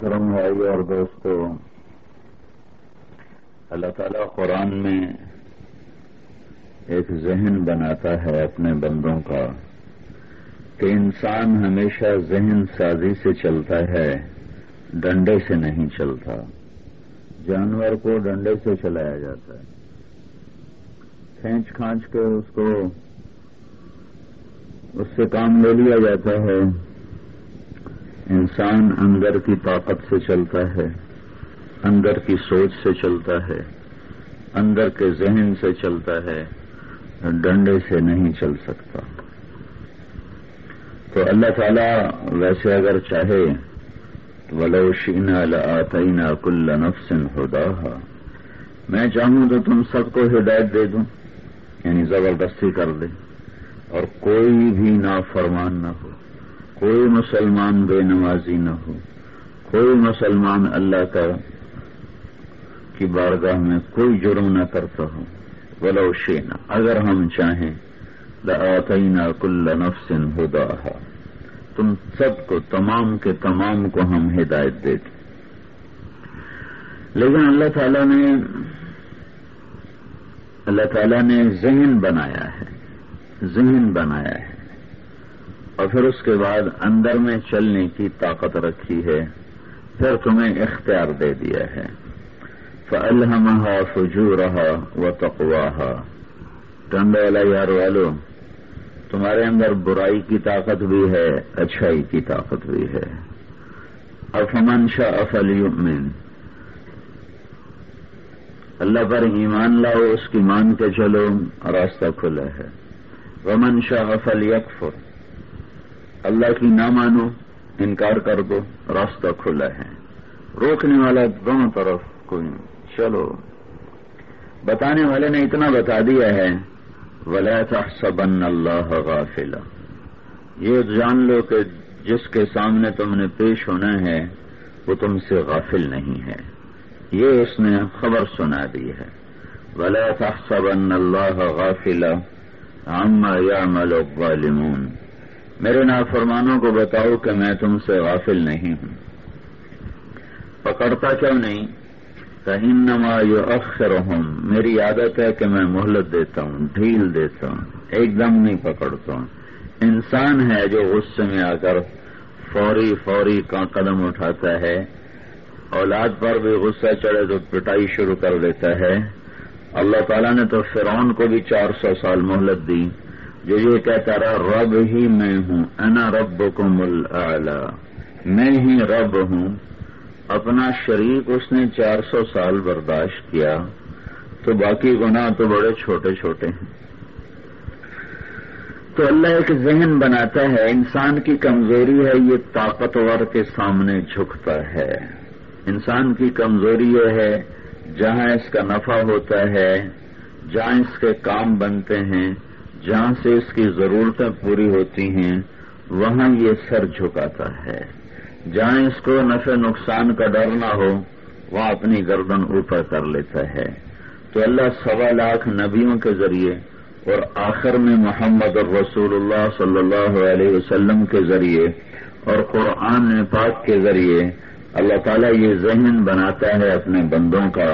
کرم بھائی اور دوستو، اللہ تعالیٰ قرآن میں ایک ذہن بناتا ہے اپنے بندوں کا کہ انسان ہمیشہ ذہن سازی سے چلتا ہے، ڈنڈے سے نہیں چلتا۔ جانور کو ڈنڈے سے چلایا جاتا ہے۔ کھینچ کھانچ کے اس کو، اس سے کام لے لیا جاتا ہے۔ انسان اندر کی طاقت سے چلتا ہے، اندر کی سوچ سے چلتا ہے، اندر کے ذہن سے چلتا ہے، ڈنڈے سے نہیں چل سکتا۔ تو اللہ تعالی ویسے اگر چاہے تو ولوشین آتئینہ کل نفسن ہدا میں چاہوں تو تم سب کو ہدایت دے دوں یعنی زبردستی کر دے، اور کوئی بھی نافرمان نہ ہو۔ کوئی مسلمان بے نمازی نہ ہو۔ کوئی مسلمان اللہ کا کی بارگاہ میں کوئی جرم نہ کرتا ہو۔ ولو شینا اگر ہم چاہیں، لآتینا کل نفس ہدا تم سب کو، تمام کے تمام کو ہم ہدایت دیتے لیکن اللہ تعالی نے، اللہ تعالی نے ذہن بنایا ہے۔ ذہن بنایا ہے۔ اور پھر اس کے بعد اندر میں چلنے کی طاقت رکھی ہے، پھر تمہیں اختیار دے دیا ہے۔ فلحمہ فجو رہا و تقواہا ٹنڈ والا یار والو، تمہارے اندر برائی کی طاقت بھی ہے، اچھائی کی طاقت بھی ہے۔ افمن شاہ افلیمن اللہ پر ایمان لاؤ، اس کی مان کے چلو، راستہ کھلا ہے۔ ومن شاہ افل یکفر اللہ کی نہ مانو، انکار کر دو، راستہ کھلا ہے۔ روکنے والا دونوں طرف کوئی چلو۔ بتانے والے نے اتنا بتا دیا ہے، ولا تحسبن اللہ غافلا۔ یہ جان لو کہ جس کے سامنے تم نے پیش ہونا ہے، وہ تم سے غافل نہیں ہے۔ یہ اس نے خبر سنا دی ہے۔ ولا تحسبن اللہ غافلا عما يعمل الظالمون۔ میرے نافرمانوں کو بتاؤ کہ میں تم سے غافل نہیں ہوں۔ پکڑتا کیوں نہیں؟ کہیں نما یو اکثر ہوں میری عادت ہے کہ میں مہلت دیتا ہوں، ڈھیل دیتا ہوں، ایک دم نہیں پکڑتا ہوں۔ انسان ہے جو غصے میں آ کر فوری فوری کا قدم اٹھاتا ہے۔ اولاد پر بھی غصہ چڑھے تو پٹائی شروع کر دیتا ہے۔ اللہ تعالیٰ نے تو فرعون کو بھی چار سو سال مہلت دی۔ جو یہ کہتا رہا، رب ہی میں ہوں، انا رب کو میں ہی رب ہوں. اپنا شریک اس نے چار سو سال برداشت کیا، تو باقی گناہ تو بڑے چھوٹے چھوٹے ہیں۔ تو اللہ ایک ذہن بناتا ہے، انسان کی کمزوری ہے، یہ طاقتور کے سامنے جھکتا ہے۔ انسان کی کمزوری یہ ہے، جہاں اس کا نفع ہوتا ہے، جہاں اس کے کام بنتے ہیں جہاں سے اس کی ضرورتیں پوری ہوتی ہیں، وہاں یہ سر جھکاتا ہے۔ جہاں اس کو نفع نقصان کا ڈر نہ ہو، وہاں اپنی گردن اوپر کر لیتا ہے۔ تو اللہ سوا لاکھ نبیوں کے ذریعے اور آخر میں محمد الرسول اللہ صلی اللہ علیہ وسلم کے ذریعے اور قرآن پاک کے ذریعے اللہ تعالیٰ یہ ذہن بناتا ہے اپنے بندوں کا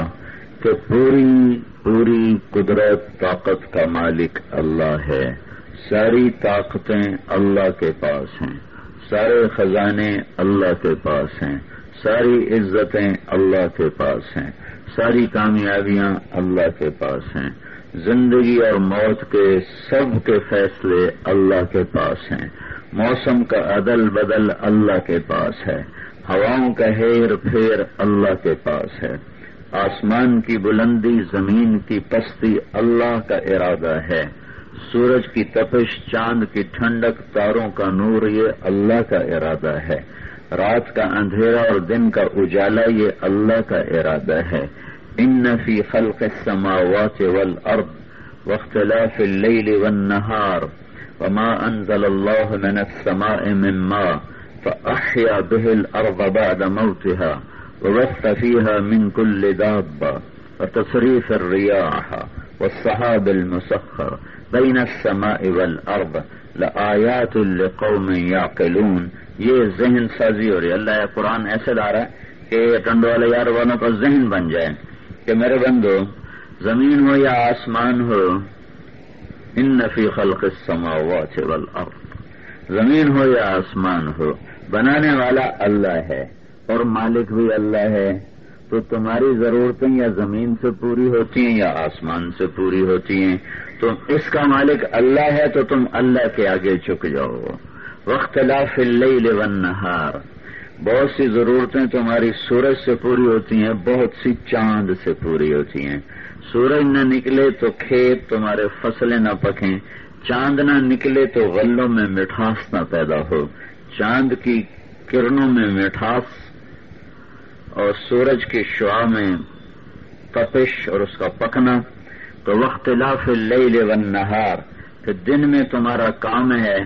کہ پوری پوری قدرت، طاقت کا مالک اللہ ہے۔ ساری طاقتیں اللہ کے پاس ہیں۔ سارے خزانے اللہ کے پاس ہیں۔ ساری عزتیں اللہ کے پاس ہیں۔ ساری کامیابیاں اللہ کے پاس ہیں۔ زندگی اور موت کے سب کے فیصلے اللہ کے پاس ہیں۔ موسم کا عدل بدل اللہ کے پاس ہے۔ ہواؤں کا ہیر پھیر اللہ کے پاس ہے۔ آسمان کی بلندی، زمین کی پستی اللہ کا ارادہ ہے۔ سورج کی تپش، چاند کی ٹھنڈک، تاروں کا نور، یہ اللہ کا ارادہ ہے۔ رات کا اندھیرا اور دن کا اجالا، یہ اللہ کا ارادہ ہے۔ ان فی خلق السماوات والارض واختلاف اللیل والنہار وما انزل اللہ من السماء من ماء فأحيا به الأرض بعد موتها۔ وبث فيها من كل دابة. وتصريف الرياح والصحاب المسخر بين السماء والأرض. لآیات القوم یعقلون یہ ذہن سازی ہو رہی ہے. اللہ قرآن ایسے لا رہا ہے کہ ٹنڈو والے یار والوں کا ذہن بن جائے. کہ میرے بندو، زمین ہو یا آسمان ہو، ان نفی خلق السماوات والارض. زمین ہو یا آسمان ہو، بنانے والا اللہ ہے. اور مالک بھی اللہ ہے، تو تمہاری ضرورتیں یا زمین سے پوری ہوتی ہیں یا آسمان سے پوری ہوتی ہیں۔ تو اس کا مالک اللہ ہے، تو تم اللہ کے آگے چک جاؤ۔ وقت لاف والنہار۔ بہت سی ضرورتیں تمہاری سورج سے پوری ہوتی ہیں، بہت سی چاند سے پوری ہوتی ہیں۔ سورج نہ نکلے تو کھیت تمہارے فصلیں نہ پکیں۔ چاند نہ نکلے تو غلوں میں مٹھاس نہ پیدا ہو۔ چاند کی کرنوں میں مٹھاس اور سورج کی شعا میں تپش اور اس کا پکنا، تو وقت لاف لئی نہار کہ دن میں تمہارا کام ہے،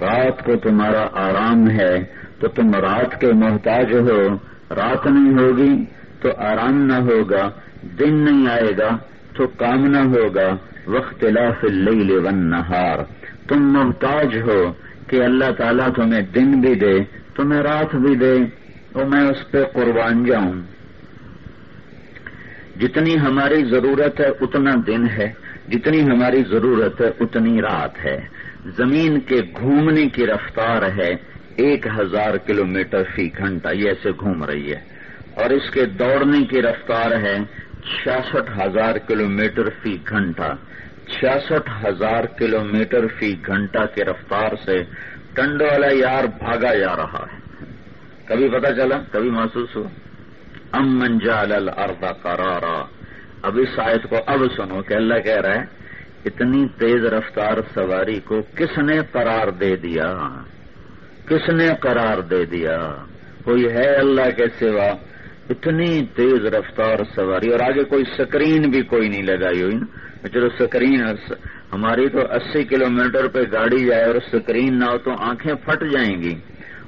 رات کو تمہارا آرام ہے، تو تم رات کے محتاج ہو، رات نہیں ہوگی تو آرام نہ ہوگا، دن نہیں آئے گا تو کام نہ ہوگا وقت لاف لئی نہار تم محتاج ہو کہ اللہ تعالیٰ تمہیں دن بھی دے، تمہیں رات بھی دے۔ تو میں اس پہ قربان جاؤں۔ جتنی ہماری ضرورت ہے اتنا دن ہے، جتنی ہماری ضرورت ہے اتنی رات ہے۔ زمین کے گھومنے کی رفتار ہے ایک ہزار کلو میٹر فی گھنٹہ، یہ ایسے گھوم رہی ہے۔ اور اس کے دوڑنے کی رفتار ہے چھیاسٹھ ہزار کلو میٹر فی گھنٹہ۔ چھیاسٹھ ہزار کلو میٹر فی گھنٹہ کی رفتار سے ٹنڈ والا یار بھاگا جا رہا ہے۔ کبھی پتا چلا؟ کبھی محسوس ہوا؟ ام منجال الارض قرارا. اب اس آیت کو اب سنو کہ اللہ کہہ رہا ہے، اتنی تیز رفتار سواری کو کس نے قرار دے دیا؟ کس نے قرار دے دیا؟ کوئی ہے اللہ کے سوا؟ اتنی تیز رفتار سواری، اور آگے کوئی سکرین بھی کوئی نہیں لگائی ہوئی نا؟ چلو سکرین، ہماری تو اسی کلومیٹر پہ گاڑی جائے اور سکرین نہ ہو تو آنکھیں پھٹ جائیں گی۔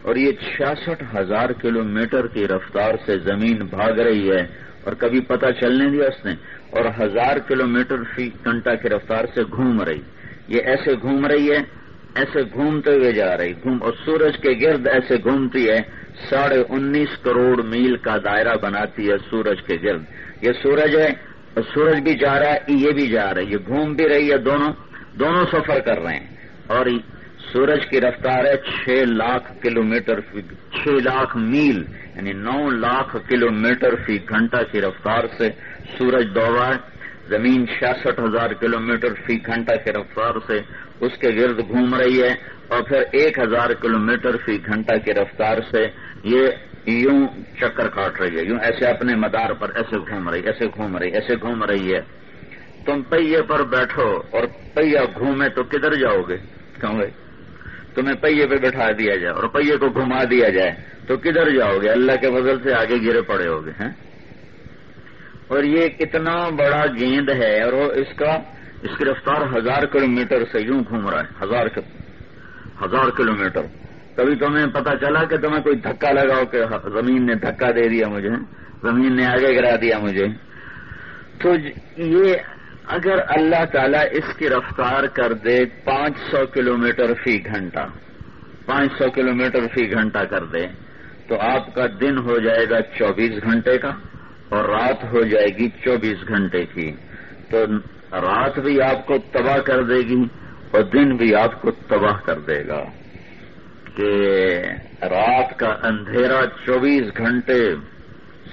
اور یہ چھیاسٹھ ہزار کلو میٹر کی رفتار سے زمین بھاگ رہی ہے اور کبھی پتہ چلنے دیا اس نے اور ہزار کلو میٹر فی گھنٹہ کی رفتار سے گھوم رہی۔ یہ ایسے گھوم رہی ہے، ایسے گھومتے ہوئے جا رہی۔ گھوم اور سورج کے گرد ایسے گھومتی ہے، ساڑھے انیس کروڑ میل کا دائرہ بناتی ہے سورج کے گرد۔ یہ سورج ہے، اور سورج بھی جا رہا ہے، یہ بھی جا رہا ہے۔ یہ گھوم بھی رہی ہے، دونوں دونوں سفر کر رہے ہیں۔ اور سورج کی رفتار ہے چھ لاکھ کلو میٹر فی چھ لاکھ میل یعنی نو لاکھ کلو میٹر فی گھنٹہ کی رفتار سے سورج دوڑا ہے۔ زمین چھیاسٹھ ہزار کلو میٹر فی گھنٹہ کی رفتار سے اس کے گرد گھوم رہی ہے اور پھر ایک ہزار کلو میٹر فی گھنٹہ کی رفتار سے یہ یوں چکر کاٹ رہی ہے۔ یوں ایسے اپنے مدار پر ایسے گھوم رہی، ایسے گھوم رہی، ایسے گھوم رہی ہے۔ تم پہیے پر بیٹھو اور پہیا گھومے تو کدھر جاؤ گے؟ کہوں گے تمہیں پہیے پہ بٹھا دیا جائے اور پہیے کو گھما دیا جائے تو کدھر جاؤ گے؟ اللہ کے فضل سے آگے گرے پڑے ہوگے ہیں اور یہ کتنا بڑا گیند ہے اور اس کا اس کی رفتار ہزار کلو میٹر سے یوں گھوم رہا ہے، ہزار ہزار کلو میٹر کبھی تمہیں پتا چلا کہ تمہیں کوئی دھکا لگاؤ کہ زمین نے دھکا دے دیا مجھے، زمین نے آگے گرا دیا مجھے۔ تو یہ اگر اللہ تعالیٰ اس کی رفتار کر دے پانچ سو کلو میٹر فی گھنٹہ، پانچ سو کلو میٹر فی گھنٹہ کر دے، تو آپ کا دن ہو جائے گا چوبیس گھنٹے کا اور رات ہو جائے گی چوبیس گھنٹے کی۔ تو رات بھی آپ کو تباہ کر دے گی اور دن بھی آپ کو تباہ کر دے گا۔ کہ رات کا اندھیرا چوبیس گھنٹے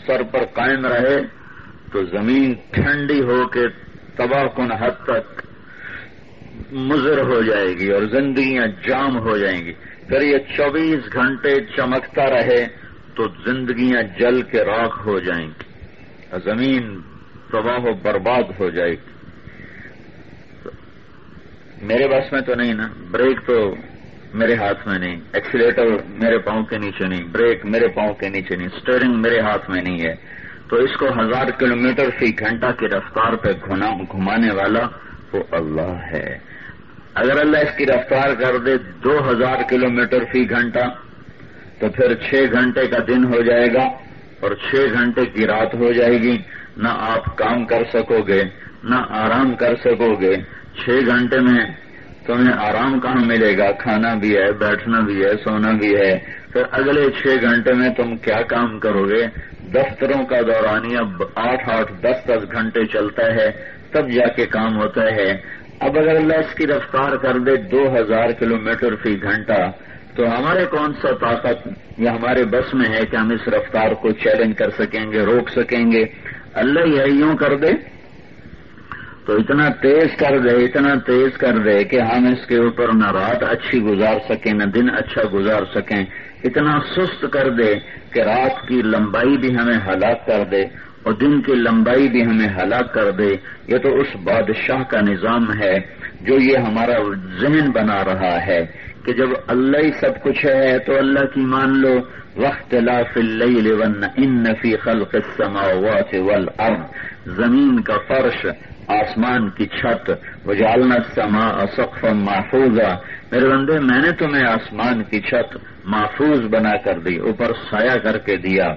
سر پر قائم رہے تو زمین ٹھنڈی ہو کے تباہ کن حد تک مضر ہو جائے گی اور زندگیاں جام ہو جائیں گی۔ پھر یہ چوبیس گھنٹے چمکتا رہے تو زندگیاں جل کے راکھ ہو جائیں گی۔ زمین تباہ و برباد ہو جائے گی۔ میرے بس میں تو نہیں نا، بریک تو میرے ہاتھ میں نہیں، ایکسیلیٹر میرے پاؤں کے نیچے نہیں، بریک میرے پاؤں کے نیچے نہیں اسٹیئرنگ میرے ہاتھ میں نہیں ہے۔ تو اس کو ہزار کلو میٹر فی گھنٹہ کی رفتار پہ گھمانے والا وہ اللہ ہے۔ اگر اللہ اس کی رفتار کر دے دو ہزار کلو میٹر فی گھنٹہ، تو پھر چھ گھنٹے کا دن ہو جائے گا اور چھ گھنٹے کی رات ہو جائے گی۔ نہ آپ کام کر سکو گے، نہ آرام کر سکو گے۔ چھ گھنٹے میں تمہیں آرام کہاں ملے گا؟ کھانا بھی ہے، بیٹھنا بھی ہے، سونا بھی ہے۔ پھر اگلے چھ گھنٹے میں تم کیا کام کرو گے؟ دفتروں کا دورانیہ آٹھ آٹھ دس دس گھنٹے چلتا ہے، تب جا کے کام ہوتا ہے۔ اب اگر اللہ اس کی رفتار کر دے دو ہزار کلو میٹر فی گھنٹہ، تو ہمارے کون سا طاقت یا ہمارے بس میں ہے کہ ہم اس رفتار کو چیلنج کر سکیں گے، روک سکیں گے؟ اللہ یہ یوں کر دے۔ تو اتنا تیز کر دے، اتنا تیز کر دے کہ ہم اس کے اوپر نہ رات اچھی گزار سکیں، نہ دن اچھا گزار سکیں۔ اتنا سست کر دے کہ رات کی لمبائی بھی ہمیں ہلاک کر دے اور دن کی لمبائی بھی ہمیں ہلاک کر دے، یہ تو اس بادشاہ کا نظام ہے جو یہ ہمارا ذہن بنا رہا ہے کہ جب اللہ ہی سب کچھ ہے تو اللہ کی مان لو وقت لا ان فی خلق السماوات والارض، زمین کا فرش، آسمان کی چھت وجالنا سما سقف محفوظ میرے بندے، میں نے تمہیں آسمان کی چھت محفوظ بنا کر دی، اوپر سایہ کر کے دیا،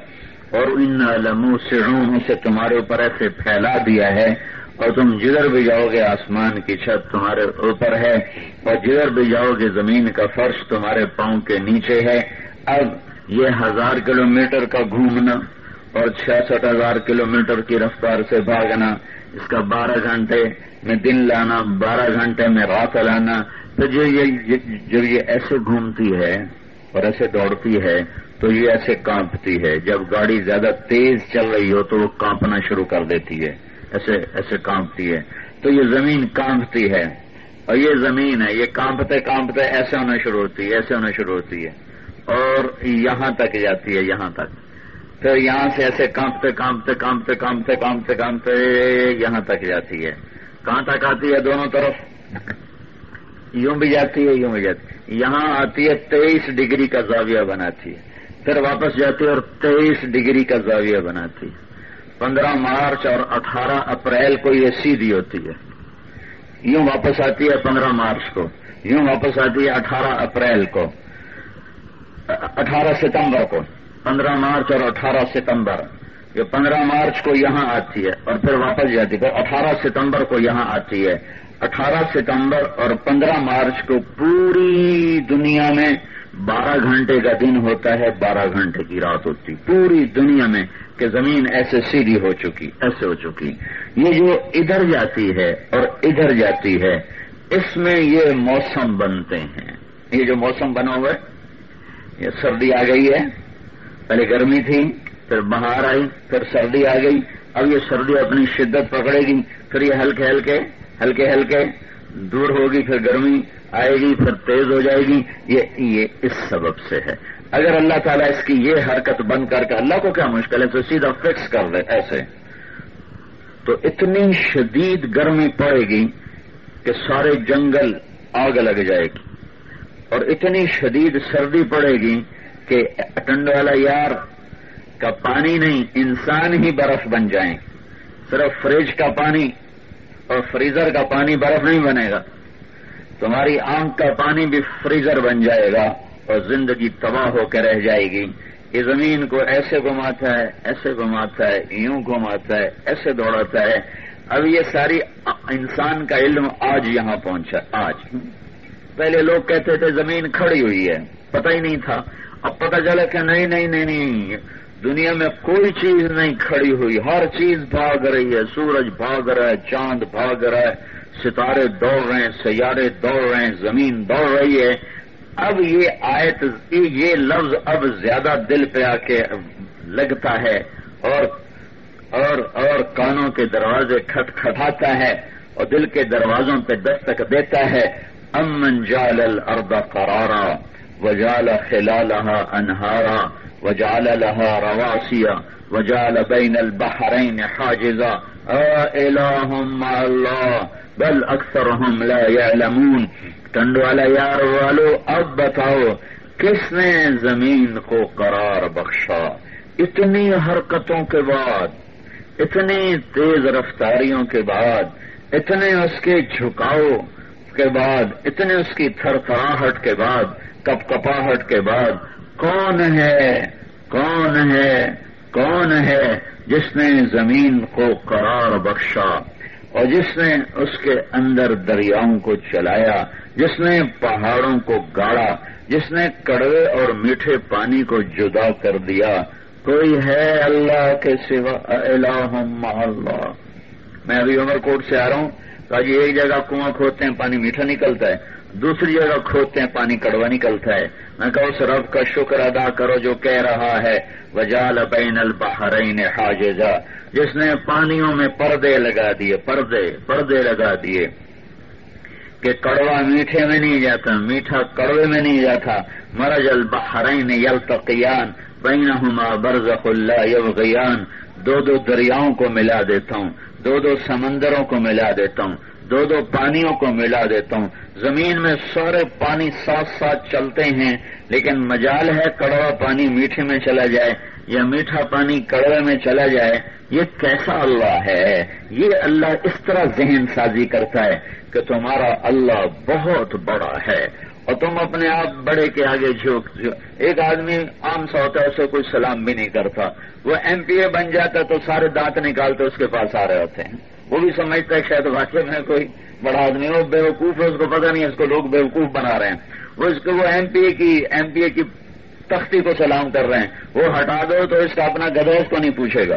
اور ان لمو سڑوں سے تمہارے اوپر ایسے پھیلا دیا ہے، اور تم جدھر بھی جاؤ گے، آسمان کی چھت تمہارے اوپر ہے، اور جدھر بھی جاؤ گے، زمین کا فرش تمہارے پاؤں کے نیچے ہے۔ اب یہ ہزار کلو میٹر کا گھومنا، اور چھیاسٹھ ہزار کلو میٹر کی رفتار سے بھاگنا۔ اس کا بارہ گھنٹے میں دن لانا، بارہ گھنٹے میں رات لانا۔ تو جو یہ جب یہ ایسے گھومتی ہے اور ایسے دوڑتی ہے تو یہ ایسے کانپتی ہے۔ جب گاڑی زیادہ تیز چل رہی ہو تو وہ کانپنا شروع کر دیتی ہے۔ ایسے ایسے کانپتی ہے۔ تو یہ زمین کانپتی ہے۔ اور یہ زمین ہے، یہ کانپتے کانپتے ایسے ہونا شروع ہوتی ہے، ایسے ہونا شروع ہوتی ہے۔ اور یہاں تک جاتی ہے، یہاں تک۔ پھر یہاں سے ایسے کانپتے کانپتے کانپتے کانپتے کانپتے کانپتے یہاں تک جاتی ہے۔ کہاں تک آتی ہے؟ دونوں طرف۔ یوں بھی جاتی ہے، یوں بھی جاتی ہے۔ یہاں آتی ہے تیئیس ڈگری کا زاویہ بناتی ہے، پھر واپس جاتی ہے اور تیئیس ڈگری کا زاویہ بناتی ہے۔ پندرہ مارچ اور اٹھارہ اپریل کو یہ سیدھی ہوتی ہے۔ یوں واپس آتی ہے پندرہ مارچ کو، یوں واپس آتی ہے اٹھارہ اپریل کو، اٹھارہ ستمبر کو، پندرہ مارچ اور اٹھارہ ستمبر۔ یہ پندرہ مارچ کو یہاں آتی ہے اور پھر واپس جاتی ہے اٹھارہ ستمبر کو یہاں آتی ہے۔ اٹھارہ ستمبر اور پندرہ مارچ کو پوری دنیا میں بارہ گھنٹے کا دن ہوتا ہے، بارہ گھنٹے کی رات ہوتی۔ پوری دنیا میں کہ زمین ایسے سیدھی ہو چکی، ایسے ہو چکی۔ یہ جو ادھر جاتی ہے اور ادھر جاتی ہے، اس میں یہ موسم بنتے ہیں۔ یہ جو موسم بنا ہوا ہے، یہ سردی آ گئی ہے۔ پہلے گرمی تھی، پھر بہار آئی، پھر سردی آ گئی۔ اب یہ سردی اپنی شدت پکڑے گی، پھر یہ ہلکے ہلکے ہلکے ہلکے دور ہوگی پھر گرمی آئے گی، پھر تیز ہو جائے گی۔ یہ یہ اس سبب سے ہے۔ اگر اللہ تعالیٰ اس کی یہ حرکت بند کر کے اللہ کو کیا مشکل ہے، تو سیدھا فکس کر دے ایسے۔ تو اتنی شدید گرمی پڑے گی کہ سارے جنگل آگ لگ جائے گی۔ اور اتنی شدید سردی پڑے گی کہ ٹنڈ والا یار کا پانی نہیں، انسان ہی برف بن جائیں۔ صرف فریج کا پانی اور فریزر کا پانی برف نہیں بنے گا۔ تمہاری آنکھ کا پانی بھی فریزر بن جائے گا اور زندگی تباہ ہو کے رہ جائے گی۔ یہ زمین کو ایسے گھماتا ہے، ایسے گھماتا ہے، یوں گھماتا ہے، ایسے دوڑاتا ہے۔ اب یہ ساری انسان کا علم آج یہاں پہنچا، آج۔ پہلے لوگ کہتے تھے زمین کھڑی ہوئی ہے، پتہ ہی نہیں تھا۔ اب پتہ چلا کہ نہیں نہیں نہیں نہیں۔ دنیا میں کوئی چیز نہیں کھڑی ہوئی۔ ہر چیز بھاگ رہی ہے۔ سورج بھاگ رہا ہے، چاند بھاگ رہا ہے۔ ستارے دوڑ رہے ہیں، سیارے دوڑ رہے ہیں، زمین دوڑ رہی ہے۔ اب یہ آیت، یہ لفظ اب زیادہ دل پہ آ کے لگتا ہے اور اور اور کانوں کے دروازے کھٹ کھٹاتا ہے اور دل کے دروازوں پہ دستک دیتا ہے۔ امن جال الارض قرارا وجال خلالها انہارا۔ وجال لها رواسیا وجال بین البحرین حاجزا. الہم اللہ بل اکثر لا يعلمون. ٹنڈ والا یار والو اب بتاؤ کس نے زمین کو قرار بخشا؟ اتنی حرکتوں کے بعد، اتنی تیز رفتاریوں کے بعد، اتنے اس کے جھکاؤ کے بعد، اتنے اس کی تھر تھراہٹ کے بعد کپ کپاہٹ کے بعد کون ہے کون ہے کون ہے جس نے زمین کو قرار بخشا اور جس نے اس کے اندر دریاؤں کو چلایا، جس نے پہاڑوں کو گاڑا، جس نے کڑوے اور میٹھے پانی کو جدا کر دیا۔ کوئی ہے اللہ کے سوا؟ اللہ۔ میں ابھی عمر کوٹ سے آ رہا ہوں، تو جی ایک جگہ کنواں کھودتے ہیں، پانی میٹھا نکلتا ہے۔ دوسری جگہ کھودتے ہیں، پانی کڑوا نکلتا ہے۔ میں کہا، اس رب کا شکر ادا کرو جو کہہ رہا ہے۔ وجال بین البحرین حاجزا۔ جس نے پانیوں میں پردے لگا دیے، پردے پردے لگا دیے۔ کہ کڑوا میٹھے میں نہیں جاتا، میٹھا کڑوے میں نہیں جاتا۔ مرج البحرین یلتقیان، بینہما برزخ اللہ یبغیان۔ دو دو دریاؤں کو ملا دیتا ہوں، دو دو سمندروں کو ملا دیتا ہوں۔ دو دو پانیوں کو ملا دیتا ہوں۔ زمین میں سارے پانی ساتھ ساتھ چلتے ہیں، لیکن مجال ہے کڑوا پانی میٹھے میں چلا جائے یا میٹھا پانی کڑوے میں چلا جائے۔ یہ کیسا اللہ ہے؟ یہ اللہ اس طرح ذہن سازی کرتا ہے کہ تمہارا اللہ بہت بڑا ہے۔ اور تم اپنے آپ بڑے کے آگے جھوک ایک آدمی عام سا ہوتا ہے، اسے کوئی سلام بھی نہیں کرتا۔ وہ ایم پی اے بن جاتا تو سارے دانت نکالتے، اس کے پاس آ رہے ہوتے ہیں۔ وہ بھی سمجھتا ہے شاید واقعی میں کوئی بڑا آدمی وہ بیوقوف ہے، اس کو پتہ نہیں ہے اس کو لوگ بیوقوف بنا رہے ہیں۔ وہ اس کو، وہ ایم پی اے کی، ایم پی اے کی تختی کو سلام کر رہے ہیں۔ وہ ہٹا دو تو اس کا اپنا گدیش کو نہیں پوچھے گا۔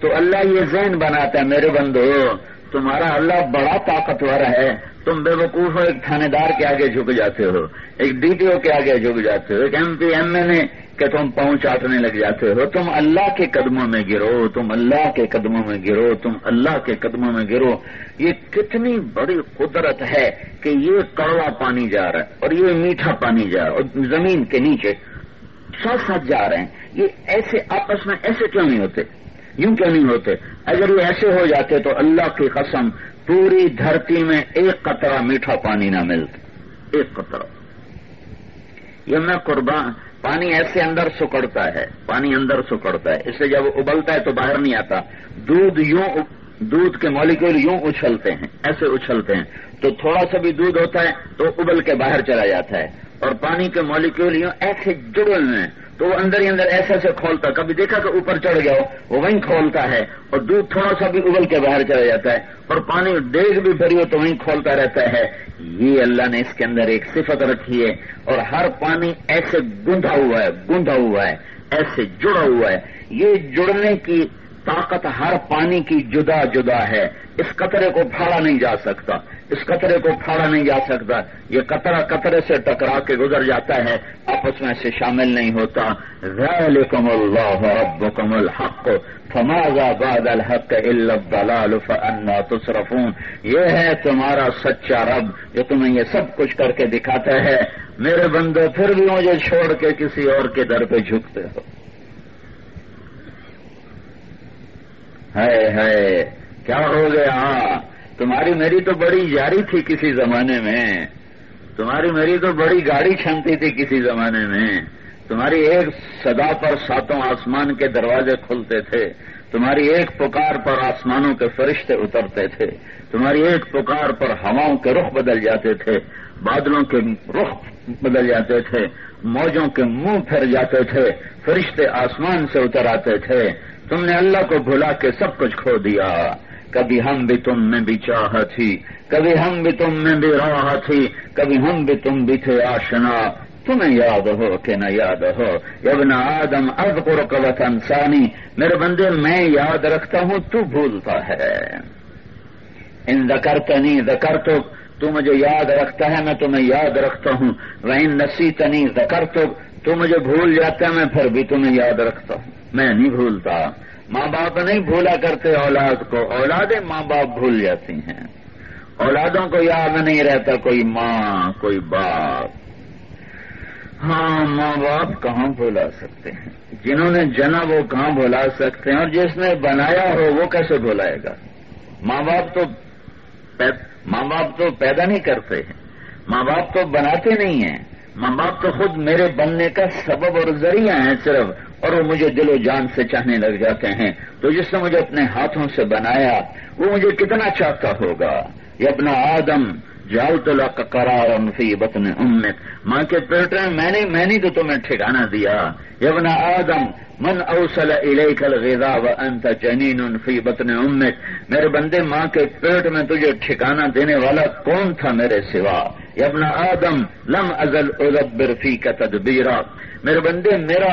تو اللہ یہ ذہن بناتا ہے، میرے بندو، تمہارا اللہ بڑا طاقتور ہے۔ تم بے وقوف ہو ایک تھانے دار کے آگے جھک جاتے ہو، ایک ڈی ٹی او کے آگے جھک جاتے ہو، ایک M P M L A کہ تم پہنچ چاٹنے لگ جاتے ہو۔ تم اللہ کے قدموں میں گرو، تم اللہ کے قدموں میں گرو، تم اللہ کے قدموں میں گرو۔ یہ کتنی بڑی قدرت ہے کہ یہ کڑوا پانی جا رہا ہے اور یہ میٹھا پانی جا رہا ہے اور زمین کے نیچے ساتھ ساتھ جا رہے ہیں۔ یہ ایسے آپس میں ایسے کیوں نہیں ہوتے؟ یوں کیوں نہیں ہوتے؟ اگر یہ ایسے ہو جاتے تو اللہ کی قسم پوری دھرتی میں ایک قطرہ میٹھا پانی نہ ملتا۔ ایک قطرہ۔ یہ میں قربان پانی ایسے اندر سکڑتا ہے، پانی اندر سکڑتا ہے۔ اس سے جب ابلتا ہے تو باہر نہیں آتا۔ دودھ یوں دودھ کے مالیکول یوں اچھلتے ہیں، ایسے اچھلتے ہیں۔ تو تھوڑا سا بھی دودھ ہوتا ہے تو ابل کے باہر چلا جاتا ہے۔ اور پانی کے مالیکول یوں ایسے جڑے ہوئے ہیں۔ تو وہ اندر ہی اندر ایسے ایسے کھولتا کبھی دیکھا کہ اوپر چڑھ گیا ہو، وہ وہیں کھولتا ہے اور دودھ تھوڑا سا بھی ابل کے باہر چلا جاتا ہے اور پانی ڈیگ بھی بھری ہو تو وہیں کھولتا رہتا ہے۔ یہ اللہ نے اس کے اندر ایک صفت رکھی ہے اور ہر پانی ایسے گندھا ہوا ہے گندھا ہوا ہے، ایسے جڑا ہوا ہے۔ یہ جڑنے کی طاقت ہر پانی کی جدا جدا ہے، اس قطرے کو پھاڑا نہیں جا سکتا۔ اس قطرے کو پھاڑا نہیں جا سکتا۔ یہ قطرہ قطرے سے ٹکرا کے گزر جاتا ہے، آپس میں سے شامل نہیں ہوتا۔ ذالکم اللہ ربکم الحق۔ فماذا بعد الحق الا الضلال فانا تصرفون۔ یہ ہے تمہارا سچا رب جو تمہیں یہ سب کچھ کر کے دکھاتا ہے۔ میرے بندے پھر بھی مجھے چھوڑ کے کسی اور کے در پہ جھکتے ہو۔ ہے ہے کیا ہو گیا؟ تمہاری میری تو بڑی یاری تھی کسی زمانے میں۔ تمہاری میری تو بڑی گاڑی چھنتی تھی کسی زمانے میں۔ تمہاری ایک صدا پر ساتوں آسمان کے دروازے کھلتے تھے۔ تمہاری ایک پکار پر آسمانوں کے فرشتے اترتے تھے۔ تمہاری ایک پکار پر ہواؤں کے رخ بدل جاتے تھے۔ بادلوں کے رخ بدل جاتے تھے۔ موجوں کے منہ پھر جاتے تھے۔ فرشتے آسمان سے اتر آتے تھے۔ تم نے اللہ کو بھلا کے سب کچھ کھو دیا۔ کبھی ہم بھی تم میں بھی چاہ تھی، کبھی ہم بھی تم میں بھی راہ تھی، کبھی ہم بھی تم بھی تھے آشنا۔ تمہیں یاد ہو کہ نہ یاد ہو۔ ابن آدم اب قرقوت انسانی میرے بندے، میں یاد رکھتا ہوں، تو بھولتا ہے۔ ان زکرتنی زکر تو تو مجھے یاد رکھتا ہے، میں تمہیں یاد رکھتا ہوں۔ وہ نسی تنی زکر تو مجھے بھول جاتا ہے، میں پھر بھی تمہیں یاد رکھتا ہوں۔ میں نہیں بھولتا۔ ماں باپ نہیں بھولا کرتے اولاد کو، اولادیں ماں باپ بھول جاتی ہیں۔ اولادوں کو یاد نہیں رہتا کوئی ماں، کوئی باپ۔ ہاں ماں باپ کہاں بھولا سکتے ہیں؟ جنہوں نے جنا وہ کہاں بھولا سکتے ہیں؟ اور جس نے بنایا ہو وہ کیسے بھولائے گا؟ ماں باپ تو ماں باپ تو پیدا نہیں کرتے ہیں۔ ماں باپ تو بناتے نہیں ہیں۔ ماں باپ تو خود میرے بننے کا سبب اور ذریعہ ہیں، صرف اور وہ مجھے دل و جان سے چاہنے لگ جاتے ہیں۔ تو جس نے مجھے اپنے ہاتھوں سے بنایا، وہ مجھے کتنا چاہتا ہوگا؟ یہ اپنا آدم جال تو قرار فی بطن امت ماں کے پیٹ میں میں نے میں نے تو تمہیں ٹھکانا دیا۔ یبنا آدم، من اوصل الیک الغذا وانت جنین فی بطن امت میرے بندے، ماں کے پیٹ میں تجھے ٹھکانا دینے والا کون تھا میرے سوا؟ یبنا آدم لم ازل ادبر فی کا تدبیرہ میرے بندے، میرا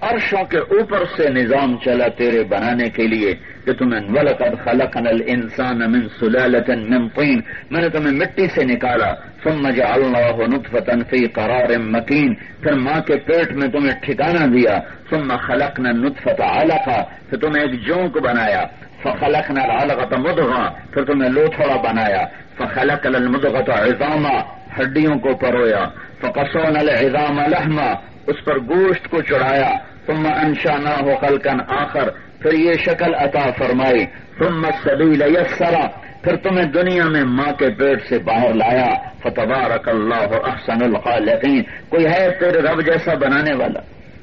عرشوں کے اوپر سے نظام چلا تیرے بنانے کے لیے کہ تمہیں ولقد خلقنا الانسان من سلالة من طین۔ میں نے تمہیں مٹی سے نکالا۔ ثم جعلناه نطفة في قرار مکین۔ پھر ماں کے پیٹ میں تمہیں ٹھکانہ دیا۔ ثم خلقنا النطفة علقا۔ پھر تمہیں ایک جونک بنایا۔ فخلقنا العلقة مدغا پھر تمہیں لوتھڑا بنایا۔ فخلقنا المدغة عظاما۔ ہڈیوں کو پرویا، فقصونا العظام لحما، اس پر گوشت کو چڑھایا، ثم انشانا ہو خلقن آخر، پھر یہ شکل عطا فرمائی، ثم السبیل یسرا، پھر تمہیں دنیا میں ماں کے پیٹ سے باہر لایا، فتبارک اللہ احسن الخالقین، کوئی ہے تیرے رب جیسا بنانے والا؟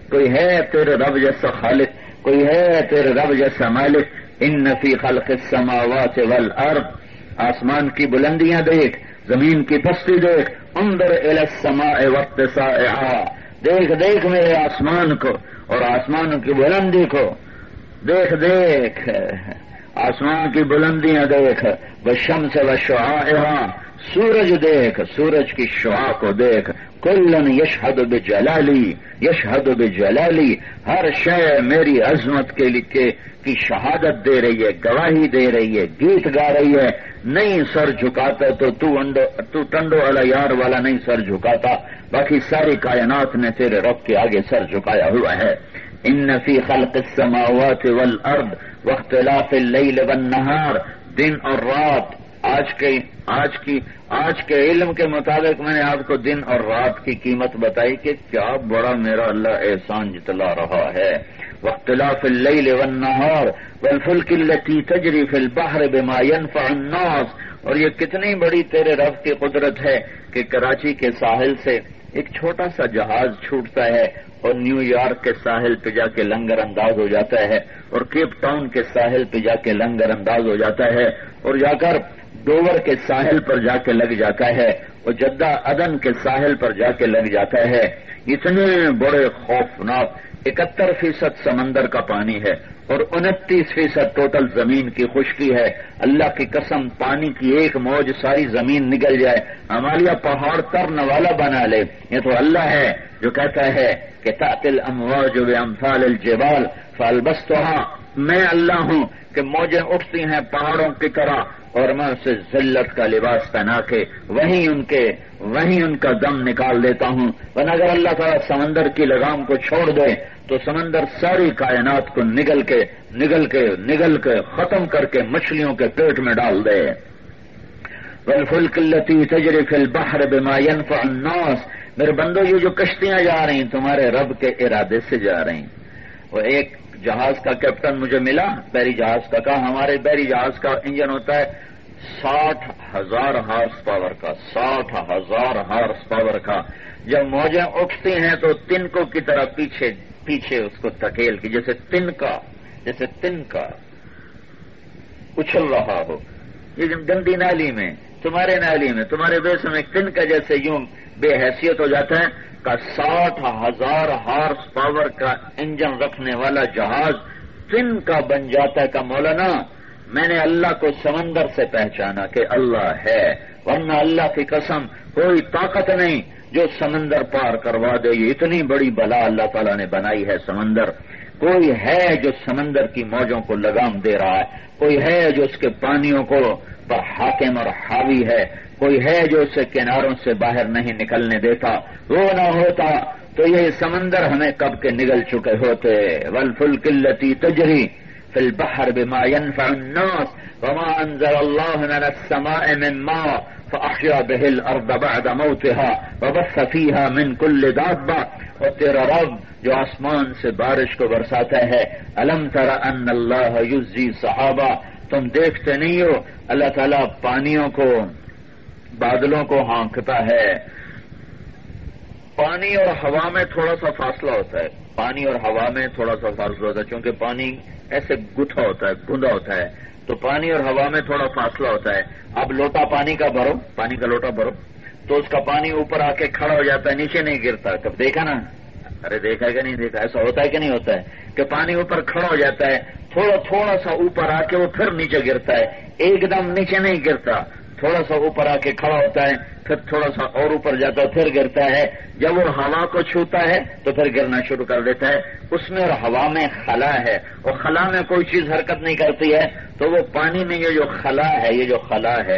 کوئی ہے تیرے رب جیسا خالق؟ کوئی ہے تیرے رب جیسا مالک؟ ان فی خلق السماوات والارض، آسمان کی بلندیاں دیکھ زمین کی پستی دیکھ، اندر الى السماء وقت دیکھ دیکھ میرے آسمان کو، اور آسمان کی بلندی کو۔ دیکھ دیکھ۔ آسمان کی بلندیاں دیکھ بشم سے شہا سورج دیکھ سورج کی شعا کو دیکھ۔ کلن یشہد بجلالی یشہد بجلالی ہر شے میری عظمت کے لکھے کی شہادت دے رہی ہے گواہی دے رہی ہے گیت گا رہی ہے۔ نہیں سر جھکاتا تو تو, انڈو تو ٹنڈو والا یار والا نہیں سر جھکاتا۔ باقی ساری کائنات نے تیرے رب کے آگے سر جھکایا ہوا ہے۔ ان فی خلق السماوات والارض واختلاف اللیل والنہار دن اور رات۔ آج کے آج کی آج کے علم کے مطابق میں نے آپ کو دن اور رات کی قیمت بتائی کہ کیا بڑا میرا اللہ احسان جتلا رہا ہے۔ واختلاف اللیل والنہار والفلک التي تجری فی البحر بما ينفع الناس۔ اور یہ کتنی بڑی تیرے رب کی قدرت ہے کہ کراچی کے ساحل سے ایک چھوٹا سا جہاز چھوٹتا ہے اور نیو یارک کے ساحل پہ جا کے لنگر انداز ہو جاتا ہے اور کیپ ٹاؤن کے ساحل پہ جا کے لنگر انداز ہو جاتا ہے اور جا کر ڈوور کے ساحل پر جا کے لگ جاتا ہے اور جدہ ادن کے ساحل پر جا کے لگ جاتا ہے، اتنے بڑے خوفناک، اکہتر فیصد سمندر کا پانی ہے۔ اور انتیس فیصد ٹوٹل زمین کی خشکی ہے۔ اللہ کی قسم، پانی کی ایک موج ساری زمین نکل جائے۔ ہمالیہ پہاڑ ترن والا بنا لے۔ یہ تو اللہ ہے جو کہتا ہے کہ تاطل امواج امثال الجبال فالبس تو ہاں میں اللہ ہوں کہ موجیں اٹھتی ہیں پہاڑوں کی طرح اور میں اسے ذلت کا لباس پہنا کے وہیں ان کے، وہیں ان کا دم نکال دیتا ہوں۔ ورنہ اگر اللہ تعالیٰ سمندر کی لگام کو چھوڑ دے تو سمندر ساری کائنات کو نگل کے نگل کے نگل کے، ختم کر کے مچھلیوں کے پیٹ میں ڈال دے۔ ولفل قلتی تجرف البحر بما ينفع الناس۔ میرے بندو، یہ جو کشتیاں جا رہی تمہارے رب کے ارادے سے جا رہی وہ ایک جہاز کا کیپٹن مجھے ملا بحری جہاز کا، کہا ہمارے بحری جہاز کا انجن ہوتا ہے ساٹھ ہزار ہارس پاور کا، ساٹھ ہزار ہارس پاور کا۔ جب موجیں اٹھتی ہیں تو تنکوں کی طرح پیچھے پیچھے اس کو تکیل کی، جیسے تن کا، جیسے تن کا۔ اچھل رہا ہو۔ یہ گندی نالی میں، تمہارے نالی میں، تمہارے بیس میں تن کا جیسے یوں بے حیثیت ہو جاتا ہے، کا ساٹھ ہزار ہارس پاور کا انجن رکھنے والا جہاز تن کا بن جاتا ہے۔ کا مولانا، میں نے اللہ کو سمندر سے پہچانا کہ اللہ ہے، ورنہ اللہ کی قسم کوئی طاقت نہیں۔ جو سمندر پار کروا دے، یہ اتنی بڑی بلا اللہ تعالیٰ نے بنائی ہے سمندر۔ کوئی ہے جو سمندر کی موجوں کو لگام دے رہا ہے؟ کوئی ہے جو اس کے پانیوں کو پر حاکم اور حاوی ہے؟ کوئی ہے جو اسے کناروں سے باہر نہیں نکلنے دیتا؟ وہ نہ ہوتا۔ تو یہ سمندر ہمیں کب کے نگل چکے ہوتے؟ ول فل قلتی تجری فل بہر بما ينفع الناس وما انزل الله من السماء من ماء فأحيا به الأرض بعد موتها وبث فيها من كل دابة. اور تیرا رب جو آسمان سے بارش کو برساتا ہے الم تر ان اللہ یزی صحابہ تم دیکھتے نہیں ہو، اللہ تعالیٰ پانیوں کو، بادلوں کو ہانکتا ہے۔ پانی اور ہوا میں تھوڑا سا فاصلہ ہوتا ہے۔ پانی اور ہوا میں تھوڑا سا فاصلہ ہوتا ہے، چونکہ پانی ایسے گتھا ہوتا ہے، گندا ہوتا ہے۔ تو پانی اور ہوا میں تھوڑا فاصلہ ہوتا ہے۔ اب لوٹا پانی کا بھرو۔ پانی کا لوٹا بھرو۔ تو اس کا پانی اوپر آ کے کھڑا ہو جاتا ہے، نیچے نہیں گرتا۔ کب دیکھا نا؟ ارے دیکھا کہ نہیں دیکھا؟ ایسا ہوتا ہے کہ نہیں ہوتا ہے؟ کہ پانی اوپر کھڑا ہو جاتا ہے، تھوڑا تھوڑا سا اوپر آ کے وہ پھر نیچے گرتا ہے۔ ایک دم نیچے نہیں گرتا۔ تھوڑا سا اوپر آ کے کھڑا ہوتا ہے، پھر تھوڑا سا اور اوپر جاتا ہے، پھر گرتا ہے۔ جب وہ ہوا کو چھوتا ہے، تو پھر گرنا شروع کر دیتا ہے۔ اس میں اور ہوا میں خلا ہے، اور خلا میں کوئی چیز حرکت نہیں کرتی ہے۔ تو وہ پانی میں یہ جو خلا ہے، یہ جو خلا ہے،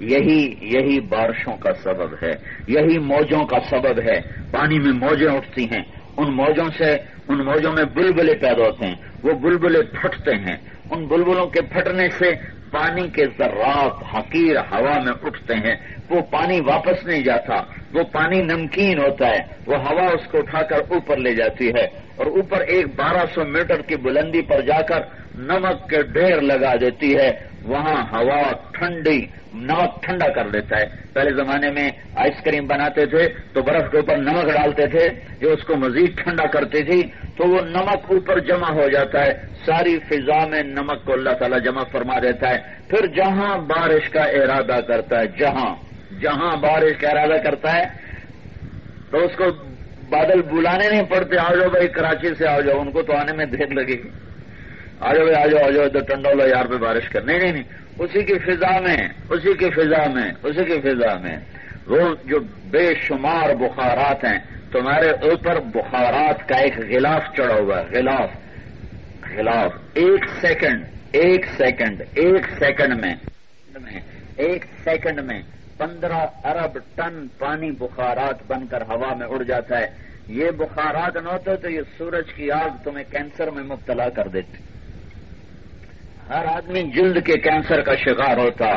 یہی یہی بارشوں کا سبب ہے۔ یہی موجوں کا سبب ہے۔ پانی میں موجیں اٹھتی ہیں۔ ان موجوں سے، ان موجوں میں بلبلے پیدا ہوتے ہیں۔ وہ بلبلے پھٹتے ہیں۔ ان بلبلوں کے پھٹنے سے پانی کے ذرات حقیر ہوا میں اٹھتے ہیں۔ وہ پانی واپس نہیں جاتا۔ وہ پانی نمکین ہوتا ہے۔ وہ ہوا اس کو اٹھا کر اوپر لے جاتی ہے۔ اور اوپر ایک بارہ سو میٹر کی بلندی پر جا کر نمک کے ڈھیر لگا دیتی ہے۔ وہاں ہوا ٹھنڈی، نمک ٹھنڈا کر دیتا ہے۔ پہلے زمانے میں آئس کریم بناتے تھے، تو برف کے اوپر نمک ڈالتے تھے، جو اس کو مزید ٹھنڈا کرتی تھی، تو وہ نمک اوپر جمع ہو جاتا ہے۔ ساری فضا میں نمک کو اللہ تعالیٰ جمع فرما دیتا ہے۔ پھر جہاں بارش کا ارادہ کرتا ہے، جہاں جہاں بارش کا ارادہ کرتا ہے، تو اس کو بادل بلانے نہیں پڑتے، آ جاؤ بھائی، کراچی سے آ جاؤ، ان کو تو آنے میں دیر لگے گی۔ آ جاؤ آ جاؤ آ جاؤ، ادھر ٹنڈولا یار پہ بارش کر نہیں نہیں اسی کی فضا میں، اسی کی فضا میں، اسی کی فضا میں۔ وہ جو بے شمار بخارات ہیں، تمہارے اوپر بخارات کا ایک غلاف چڑھا ہوا ہے۔ غلاف غلاف۔ ایک سیکنڈ ایک سیکنڈ ایک سیکنڈ میں، ایک سیکنڈ میں۔ پندرہ ارب ٹن پانی بخارات بن کر ہوا میں اڑ جاتا ہے۔ یہ بخارات نہ ہوتے تو یہ سورج کی آگ تمہیں کینسر میں مبتلا کر دیتی۔ ہر آدمی جلد کے کینسر کا شکار ہوتا۔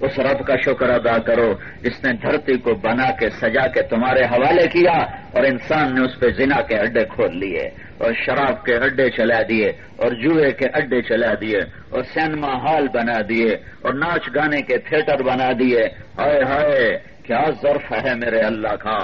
اس رب کا شکر ادا کرو۔ جس نے دھرتی کو بنا کے سجا کے تمہارے حوالے کیا اور انسان نے اس پہ زنا کے اڈے کھول لیے۔ اور شراب کے اڈے چلا دیے، اور جوئے کے اڈے چلا دیے، اور سینما ہال بنا دیے، اور ناچ گانے کے تھیٹر بنا دیے۔ ہائے ہائے، کیا ظرف ہے میرے اللہ کا؟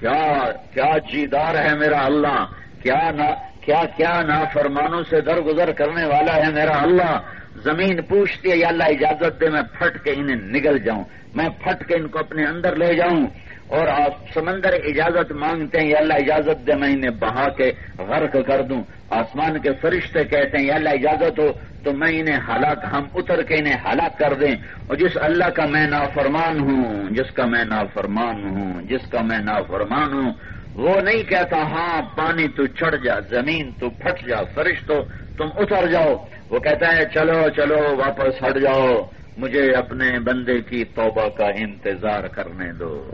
کیا کیا جیدار ہے میرا اللہ؟ کیا نا، کیا کیا نافرمانوں سے درگزر کرنے والا ہے میرا اللہ؟ زمین پوچھتی ہے، یا اللہ اجازت دے، میں پھٹ کے انہیں نگل جاؤں، میں پھٹ کے ان کو اپنے اندر لے جاؤں۔ اور آپ سمندر اجازت مانگتے ہیں، یا اللہ اجازت دے، میں انہیں بہا کے غرق کر دوں۔ آسمان کے فرشتے کہتے ہیں، یا اللہ اجازت ہو، تو میں انہیں ہلاک، ہم اتر کے انہیں ہلاک کر دیں۔ اور جس اللہ کا میں نافرمان ہوں، جس کا میں نافرمان ہوں، جس کا میں نافرمان ہوں، وہ نہیں کہتا ہاں پانی تو چڑھ جا، زمین تو پھٹ جا، فرشتو، تم اتر جاؤ۔ وہ کہتا ہے، چلو چلو، واپس ہٹ جاؤ، مجھے اپنے بندے کی توبہ کا انتظار کرنے دو۔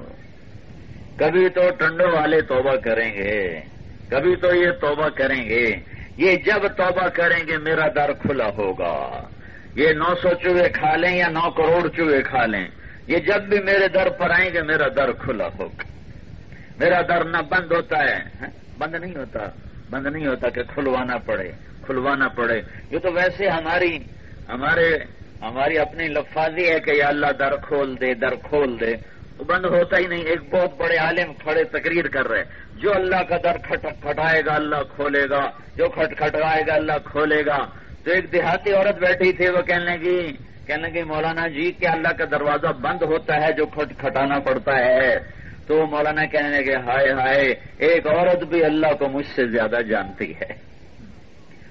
کبھی تو ٹنڈو والے توبہ کریں گے، کبھی تو یہ توبہ کریں گے، یہ جب توبہ کریں گے میرا در کھلا ہوگا۔ یہ نو سو چوہے کھا لیں یا نو کروڑ چوہے کھا لیں، یہ جب بھی میرے در پر آئیں گے میرا در کھلا ہوگا۔ میرا در نہ بند ہوتا ہے ہاں؟ بند نہیں ہوتا، بند نہیں ہوتا کہ کھلوانا پڑے کھلوانا پڑے۔ یہ تو ویسے ہماری، ہمارے، ہماری اپنی لفاظی ہے کہ یا اللہ در کھول دے، در کھول دے۔ بند ہوتا ہی نہیں، ایک بہت بڑے عالم کھڑے تقریر کر رہے جو اللہ کا در کھٹائے گا، اللہ کھولے گا۔ جو کھٹ کھٹائے گا، اللہ کھولے گا۔ تو ایک دیہاتی عورت بیٹھی تھی، وہ کہنے لگی کہنے لگی، مولانا جی کہ اللہ کا دروازہ بند ہوتا ہے، جو کھٹ کھٹانا پڑتا ہے۔ تو مولانا کہنے لگے، ہائے ہائے، ایک عورت بھی اللہ کو مجھ سے زیادہ جانتی ہے۔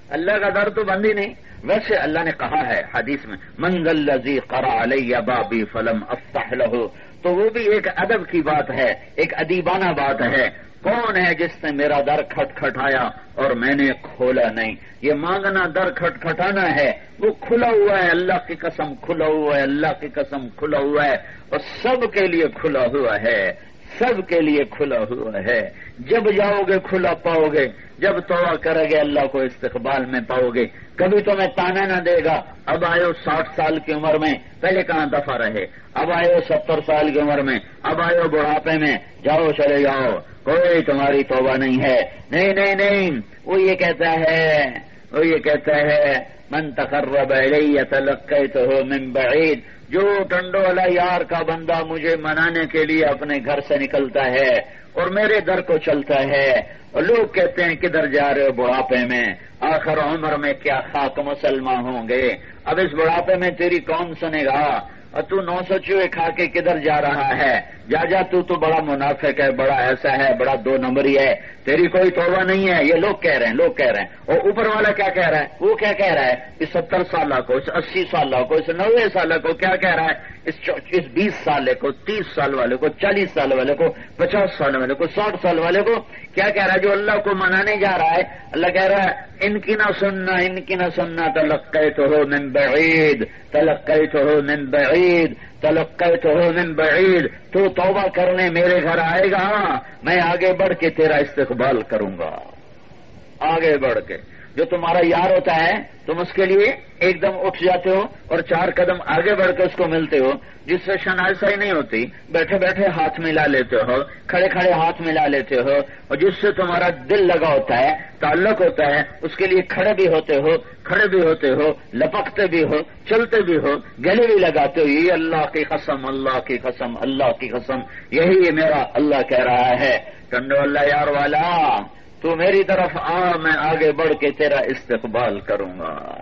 اللہ کا در تو بند ہی نہیں، ویسے اللہ نے کہا ہے حدیث میں منگل لذی قرا علیہ بابی فلم افتح لہو تو وہ بھی ایک ادب کی بات ہے، ایک ادیبانہ بات ہے۔ کون ہے جس نے میرا در کھٹ کھٹایا اور میں نے کھولا نہیں؟ یہ مانگنا در کھٹ کھٹانا ہے۔ وہ کھلا ہوا ہے، اللہ کی قسم کھلا ہوا ہے، اللہ کی قسم کھلا ہوا ہے اور سب کے لیے کھلا ہوا ہے۔ سب کے لیے کھلا ہوا ہے۔ جب جاؤ گے کھلا پاؤ گے جب توبہ کرے گے اللہ کو استقبال میں پاؤ گے کبھی تو میں تانا نہ دے گا۔ اب آئے ہو ساٹھ سال کی عمر میں، پہلے کہاں دفاع رہے؟ اب آئے ہو ستر سال کی عمر میں۔ اب آئے ہو بڑھاپے میں۔ جاؤ، چلے جاؤ۔ کوئی تمہاری توبہ نہیں ہے۔ نہیں نہیں نہیں۔ وہ یہ کہتا ہے، وہ یہ کہتا ہے، من تقرب علیہ تلقیت ہو من بعید جو ٹنڈو والا یار کا بندہ مجھے منانے کے لیے اپنے گھر سے نکلتا ہے اور میرے در کو چلتا ہے اور لوگ کہتے ہیں، کدھر جا رہے ہو بڑھاپے میں؟ آخر عمر میں کیا خاک مسلمان ہوں گے؟ اب اس بڑھاپے میں تیری کون سنے گا۔ اور تو نو سو چوہے کھا کے کدھر جا رہا ہے؟ جا جا، تو تو بڑا منافق ہے، بڑا ایسا ہے، بڑا دو نمبری ہے، تیری کوئی توبہ نہیں ہے، یہ لوگ کہہ رہے ہیں، لوگ کہہ رہے ہیں۔ اور اوپر والا کیا کہہ رہا ہے؟ وہ کیا کہہ رہا ہے؟ اس ستر سالہ کو، اس اسی سالہ کو، اس نوے سالہ کو کیا کہہ رہا ہے؟ اس بیس سال کو، تیس سال والے کو، چالیس سال والے کو، پچاس سال والے کو، ساٹھ سال والے کو کیا کہہ رہا ہے؟ جو اللہ کو منانے جا رہا ہے، اللہ کہہ رہا ہے، ان کی نہ سننا، ان کی نہ سننا تلقے تو ہو من بعید تلقے تو ہو من بعید تلقے تو من بعید، تو توبہ کرنے میرے گھر آئے گا، میں آگے بڑھ کے تیرا استقبال کروں گا۔ آگے بڑھ کے۔ جو تمہارا یار ہوتا ہے، تم اس کے لیے ایک دم اٹھ جاتے ہو اور چار قدم آگے بڑھ کے اس کو ملتے ہو، جس سے شناسائی نہیں ہوتی۔ بیٹھے بیٹھے ہاتھ ملا لیتے ہو، کھڑے کھڑے ہاتھ ملا لیتے ہو، اور جس سے تمہارا دل لگا ہوتا ہے، تعلق ہوتا ہے، اس کے لیے کھڑے بھی ہوتے ہو، کھڑے بھی ہوتے ہو، لپکتے بھی ہو، چلتے بھی ہو، گلے بھی لگاتے ہو یہ اللہ کی قسم، اللہ کی قسم، اللہ کی قسم، یہی میرا اللہ کہہ رہا ہے۔ ٹنڈو اللہ یار والا تو میری طرف آ، میں آگے بڑھ کے تیرا استقبال کروں گا۔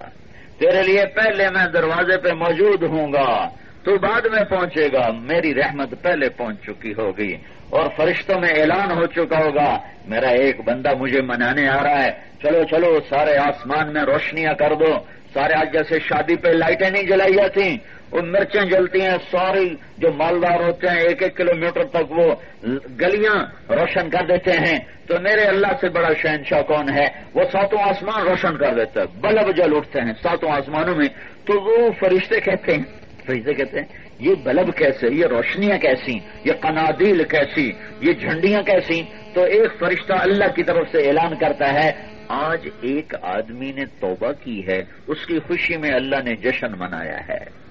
تیرے لیے پہلے میں دروازے پہ موجود ہوں گا، تو بعد میں پہنچے گا۔ میری رحمت پہلے پہنچ چکی ہوگی اور فرشتوں میں اعلان ہو چکا ہوگا، میرا ایک بندہ مجھے منانے آ رہا ہے۔ چلو چلو، سارے آسمان میں روشنیاں کر دو۔ سارے آج جیسے شادی پہ لائٹیں نہیں جلائی جاتی وہ مرچیں جلتی ہیں سوری جو مالدار ہوتے ہیں، ایک ایک کلو میٹر تک وہ گلیاں روشن کر دیتے ہیں۔ تو میرے اللہ سے بڑا شہنشاہ کون ہے؟ وہ ساتوں آسمان روشن کر دیتے ہیں بلب جل اٹھتے ہیں ساتوں آسمانوں میں۔ تو وہ فرشتے کہتے ہیں، فرشتے کہتے ہیں، یہ بلب کیسے؟ یہ روشنیاں کیسی؟ یہ قنادیل کیسی؟ یہ جھنڈیاں کیسی؟ تو ایک فرشتہ اللہ کی طرف سے اعلان کرتا ہے آج ایک آدمی نے توبہ کی ہے، اس کی خوشی میں اللہ نے جشن منایا ہے۔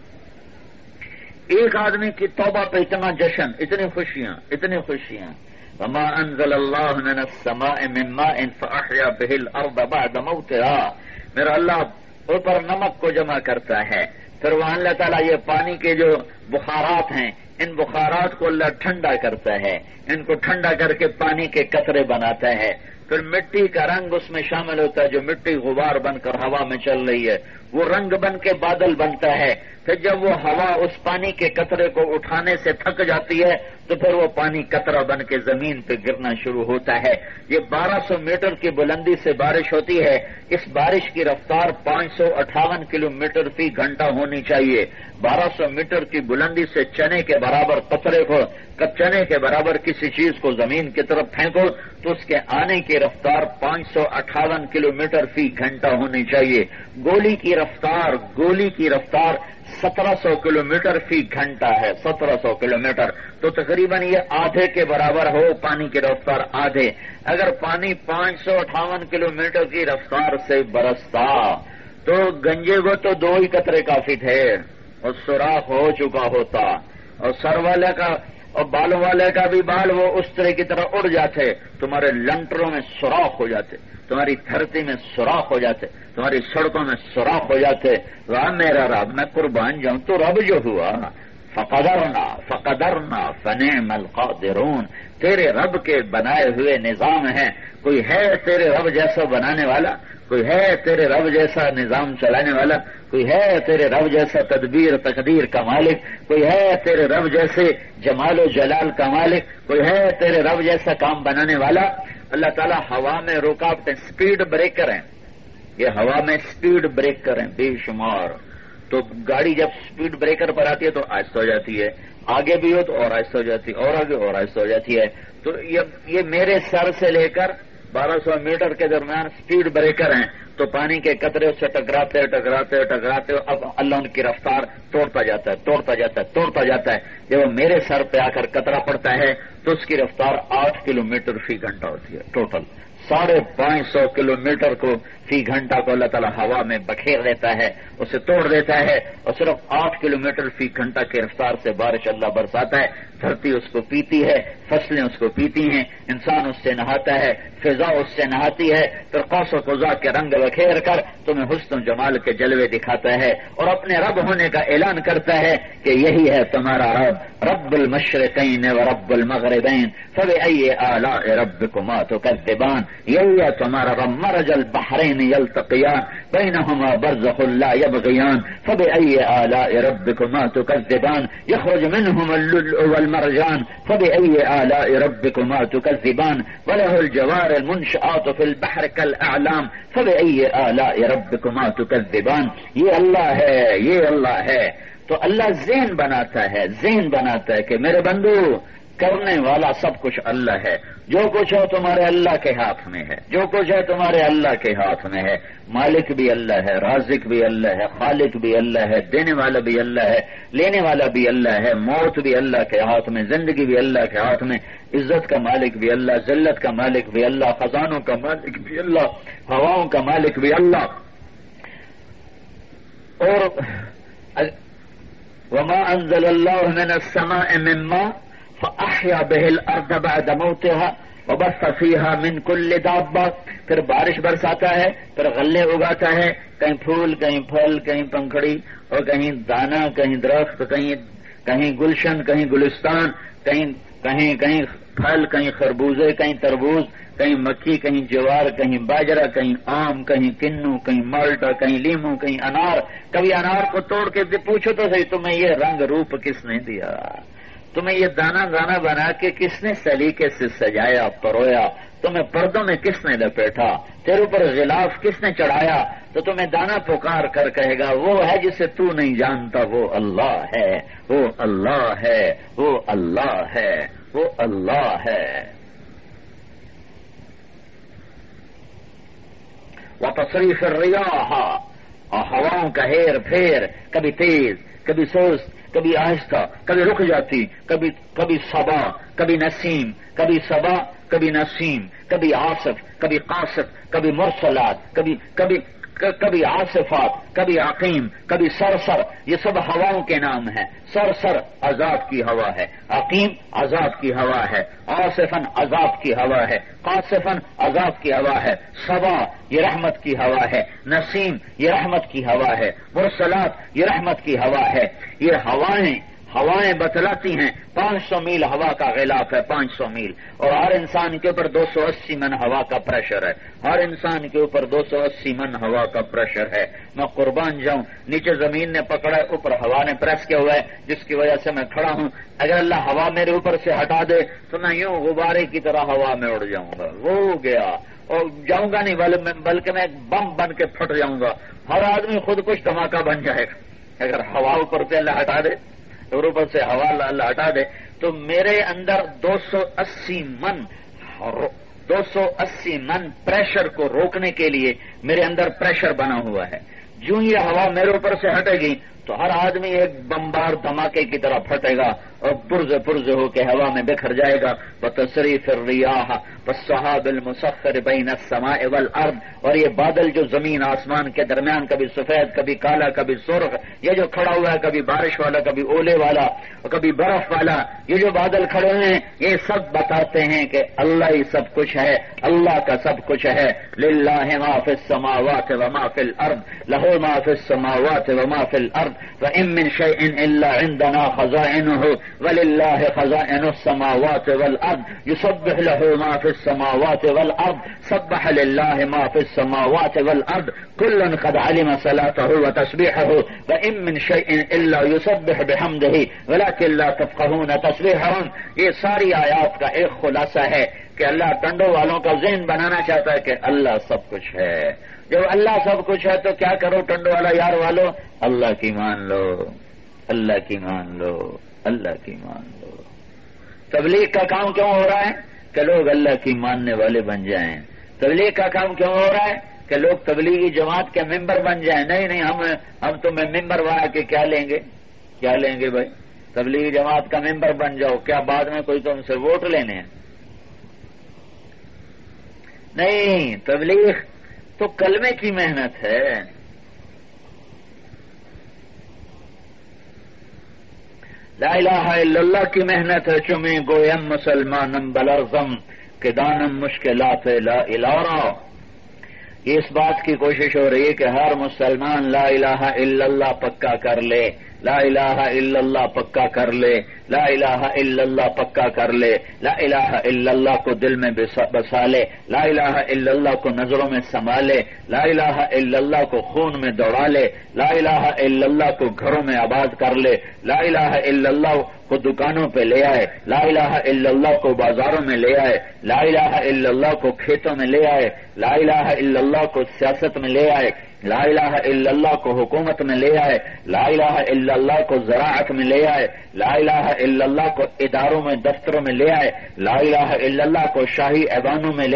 ایک آدمی کی توبہ پہ اتنا جشن، اتنی خوشیاں اتنی خوشیاں۔ وما انزل اللہ من السماء من ماء فاحیا به الارض بعد موتها۔ میرا اللہ اوپر نمک کو جمع کرتا ہے۔ پھر وہاں اللہ تعالیٰ یہ پانی کے جو بخارات ہیں، ان بخارات کو اللہ ٹھنڈا کرتا ہے۔ ان کو ٹھنڈا کر کے پانی کے قطرے بناتا ہے۔ پھر مٹی کا رنگ اس میں شامل ہوتا ہے جو مٹی غبار بن کر ہوا میں چل رہی ہے۔ وہ رنگ بن کے بادل بنتا ہے۔ پھر جب وہ ہوا اس پانی کے قطرے کو اٹھانے سے تھک جاتی ہے تو پھر وہ پانی قطرہ بن کے زمین پہ گرنا شروع ہوتا ہے۔ یہ بارہ سو میٹر کی بلندی سے بارش ہوتی ہے۔ اس بارش کی رفتار پانچ سو اٹھاون کلو میٹر فی گھنٹہ ہونی چاہیے۔ بارہ سو میٹر کی بلندی سے چنے کے برابر قطرے کو چنے کے برابر کسی چیز کو زمین کی طرف پھینکو تو اس کے آنے کی رفتار پانچ سو اٹھاون کلو میٹر فی گھنٹہ ہونی چاہیے۔ گولی کی رفتار، گولی کی رفتار سترہ سو کلو میٹر فی گھنٹہ ہے، سترہ سو کلو میٹر تو تقریباً یہ آدھے کے برابر ہو، پانی کی رفتار آدھے۔ اگر پانی پانچ سو اٹھاون کلو میٹر کی رفتار سے برستا، تو گنجے کو تو دو ہی قطرے کافی تھے۔ اور سوراخ ہو چکا ہوتا۔ اور سر والے کا اور بالوں والے کا بھی بال وہ اس طرح کی طرح اڑ جاتے، تمہارے لنٹروں میں سوراخ ہو جاتے، تمہاری دھرتی میں سوراخ ہو جاتے، تمہاری سڑکوں میں سوراخ ہو جاتے۔ راہ میرا رب، میں قربان جاؤں تو رب جو ہوا۔ فقدرنا فقدرنا، فنعم القادرون۔ تیرے رب کے بنائے ہوئے نظام ہیں۔ کوئی ہے تیرے رب جیسا بنانے والا؟ کوئی ہے تیرے رب جیسا نظام چلانے والا؟ کوئی ہے تیرے رب جیسا تدبیر تقدیر کا مالک؟ کوئی ہے تیرے رب جیسے جمال و جلال کا مالک؟ کوئی ہے تیرے رب جیسا کام بنانے والا؟ اللہ تعالیٰ ہوا میں رکاوٹیں اسپیڈ بریکر ہیں۔ یہ ہوا میں اسپیڈ بریکر ہیں، بے شمار۔ تو گاڑی جب اسپیڈ بریکر پر آتی ہے تو آہستہ ہو جاتی ہے۔ آگے بھی ہو تو اور آہستہ ہو جاتی ہے، اور آگے اور آہستہ ہو جاتی ہے۔ تو یہ میرے سر سے لے کر بارہ سو میٹر کے درمیان اسپیڈ بریکر ہیں تو پانی کے قطرے اس سے ٹکراتے ٹکراتے ٹکراتے اب اللہ ان کی رفتار توڑتا جاتا ہے، توڑتا جاتا ہے، توڑتا جاتا ہے۔ جب وہ میرے سر پہ آ کر قطرہ پڑتا ہے تو اس کی رفتار آٹھ کلو میٹر فی گھنٹہ ہوتی ہے ٹوٹل ساڑھے پانچ سو کلو میٹر کو فی گھنٹہ کو اللہ تعالیٰ ہوا میں بکھیر دیتا ہے، اسے توڑ دیتا ہے اور صرف آٹھ کلو میٹر فی گھنٹہ کی رفتار سے بارش اللہ برساتا ہے۔ دھرتی اس کو پیتی ہے، فصلیں اس کو پیتی ہیں، انسان اس سے نہاتا ہے، فضا اس سے نہاتی ہے۔ پھر قوس و قزا کے رنگ بکھیر کر تمہیں حسن و جمال کے جلوے دکھاتا ہے اور اپنے رب ہونے کا اعلان کرتا ہے کہ یہی ہے تمہارا رب رب المشرقین و رب المغربین۔ فب ائی اعلیٰ رب کو ماتو یہی ہے تمہارا رب، مرج البحرین۔ یلتقیان بینہما برزخ اللہ یبغیان فب ائی اعلیٰ رب کو ماتو کر یخرج منہم اللؤ والمرجان فب ائی اعلیٰ رب کو ماتو کر الجوار المنشآت في البحر یہ اللہ ہے، یہ اللہ ہے۔ تو اللہ ذہن بناتا ہے ذہن بناتا ہے کہ میرے بندو کرنے والا سب کچھ اللہ ہے۔ جو کچھ ہے تمہارے اللہ کے ہاتھ میں ہے۔ جو کچھ ہے تمہارے اللہ کے ہاتھ میں ہے۔ مالک بھی اللہ ہے، رازق بھی اللہ ہے، خالق بھی اللہ ہے، دینے والا بھی اللہ ہے، لینے والا بھی اللہ ہے، موت بھی اللہ کے ہاتھ میں، زندگی بھی اللہ کے ہاتھ میں، عزت کا مالک بھی اللہ، ذلت کا مالک بھی اللہ، خزانوں کا مالک بھی اللہ، ہواؤں کا مالک بھی اللہ۔ اور وما انزل اللہ من السماء مما فاحیا به الارض بعد موتها وبث فيها من كل دابه پھر بارش برساتا ہے، پھر غلے اگاتا ہے، کہیں پھول، کہیں پھل، کہیں پنکھڑی، اور کہیں دانا، کہیں درخت، کہیں کہیں گلشن، کہیں گلستان، کہیں کہیں کہیں پھل، کہیں خربوزے، کہیں تربوز، کہیں مکھی، کہیں جوار، کہیں باجرا کہیں آم، کہیں کنو، کہیں مالٹا، کہیں لیمو، کہیں انار. کبھی انار کو توڑ کے پوچھو تو صحیح، تمہیں یہ رنگ روپ کس نے دیا؟ تمہیں یہ دانا دانا بنا کے کس نے سلیقے سے سجایا، پرویا؟ تمہیں پردوں میں کس نے لپیٹا؟ تیرے اوپر غلاف کس نے چڑھایا؟ تو تمہیں دانا پکار کر کہے گا، وہ ہے جسے تو نہیں جانتا، وہ اللہ ہے، وہ اللہ ہے، وہ اللہ ہے، وہ اللہ ہے۔ وہ تصریف ریاح اور ہواؤں کا ہیر پھیر، کبھی تیز کبھی سست کبھی آہستہ، کبھی رک جاتی، کبھی کبھی صبا، کبھی نسیم، کبھی صبا، کبھی نسیم، کبھی آصف، کبھی قاصف، کبھی مرسلات، کبھی کبھی کبھی آصفات، کبھی عقیم، کبھی سرسر، یہ سب ہواؤں کے نام ہیں۔ سرسر عذاب کی ہوا ہے، عقیم عذاب کی ہوا ہے آصفن عذاب کی ہوا ہے قاصفن عذاب کی ہوا ہے، صبا یہ رحمت کی ہوا ہے، نسیم یہ رحمت کی ہوا ہے، مرسلات یہ رحمت کی ہوا ہے۔ یہ ہوائیں ہوائیں بتلاتی ہیں پانچ سو میل ہوا کا غلاف ہے پانچ سو میل۔ اور ہر انسان کے اوپر دو سو اسی من ہوا کا پریشر ہے۔ ہر انسان کے اوپر دو سو اسی من ہوا کا پریشر ہے۔ میں قربان جاؤں، نیچے زمین نے پکڑا، اوپر ہوا نے پریس کیا ہوا ہے، جس کی وجہ سے میں کھڑا ہوں۔ اگر اللہ ہوا میرے اوپر سے ہٹا دے، تو میں یوں غبارے کی طرح ہوا میں اڑ جاؤں گا۔ وہ گیا۔ اور جاؤں گا نہیں بلکہ میں ایک بم بن کے پھٹ جاؤں گا۔ ہر آدمی خود کچھ دھماکہ بن جائے۔ گا اگر ہوا اوپر سے اللہ ہٹا دے اوپر سے ہوا اللہ ہٹا دے، تو میرے اندر دو سو اسی من دو سو اسی من پریشر کو روکنے کے لیے میرے اندر پریشر بنا ہوا ہے۔ جو یہ ہوا میرے اوپر سے ہٹے گی، تو ہر آدمی ایک بمبار دھماکے کی طرح پھٹے گا۔ اور پرز پرز ہو کے ہوا میں بکھر جائے گا۔ وہ تصریف ریاح صحاب المسخر بین السماء والارض اور یہ بادل جو زمین آسمان کے درمیان کبھی سفید، کبھی کالا، کبھی سرخ، یہ جو کھڑا ہوا ہے، کبھی بارش والا، کبھی اولے والا اور کبھی برف والا، یہ جو بادل کھڑے ہیں، یہ سب بتاتے ہیں کہ اللہ ہی سب کچھ ہے، اللہ کا سب کچھ ہے۔ للہ ما فی السماوات وما فی الارض لہو ما فی السماوات وما فی الارض وإن من شيء إلا عندنا خزائنہ خزائنه ولله خزائن السماوات والأرض يسبح له ما في السماوات والأرض سبح لله ما في السماوات والأرض كل قد علم صلاته وتسبيحه وإن من شيء إلا يسبح بحمده ولكن لا تفقهون تسبيحهم یہ ساری آیات کا ایک خلاصہ ہے کہ اللہ ٹنڈو والوں کا ذہن بنانا چاہتا ہے کہ اللہ سب کچھ ہے۔ جب اللہ سب کچھ ہے تو کیا کرو ٹنڈو والا یار والو؟ اللہ کی مان لو، اللہ کی مان لو۔ اللہ کی مان لو۔ تبلیغ کا کام کیوں ہو رہا ہے؟ کہ لوگ اللہ کی ماننے والے بن جائیں۔ تبلیغ کا کام کیوں ہو رہا ہے؟ کہ لوگ تبلیغی جماعت کے ممبر بن جائیں۔ نہیں نہیں، ہم ہم تمہیں ممبر بنا کے کیا لیں گے؟ کیا لیں گے بھائی؟ تبلیغی جماعت کا ممبر بن جاؤ۔ کیا بعد میں کوئی تم سے ووٹ لینے ہیں؟ نہیں، تبلیغ تو کلمے کی محنت ہے۔ لا الہ الا اللہ کی محنت ہے چمیں گویم مسلمانم بلرزم کہ دانم مشکلات لا الارا اس بات کی کوشش ہو رہی ہے کہ ہر مسلمان لا الہ الا اللہ پکا کر لے۔ لا الہ الا اللہ پکا کر لے لا الہ الا اللہ پکا کر لے لا الہ الا اللہ کو دل میں بسا لے لا الہ الا اللہ کو نظروں میں سنبھالے لا الہ الا اللہ کو خون میں دوڑا لے لا الہ الا اللہ کو گھروں میں آباد کر لے لا الہ الا اللہ کو دکانوں پہ لے آئے لا الہ الا اللہ کو بازاروں میں لے آئے لا الہ الا اللہ کو کھیتوں میں لے آئے لا الہ الا اللہ کو سیاست میں لے آئے لا الہ الا اللہ کو حکومت میں لے آئے، لا الہ الا اللہ کو زراعت میں لے آئے، لا الہ الا اللہ کو اداروں میں، دفتروں میں لے آئے، لا الہ الا اللہ کو شاہی ایوانوں میں لے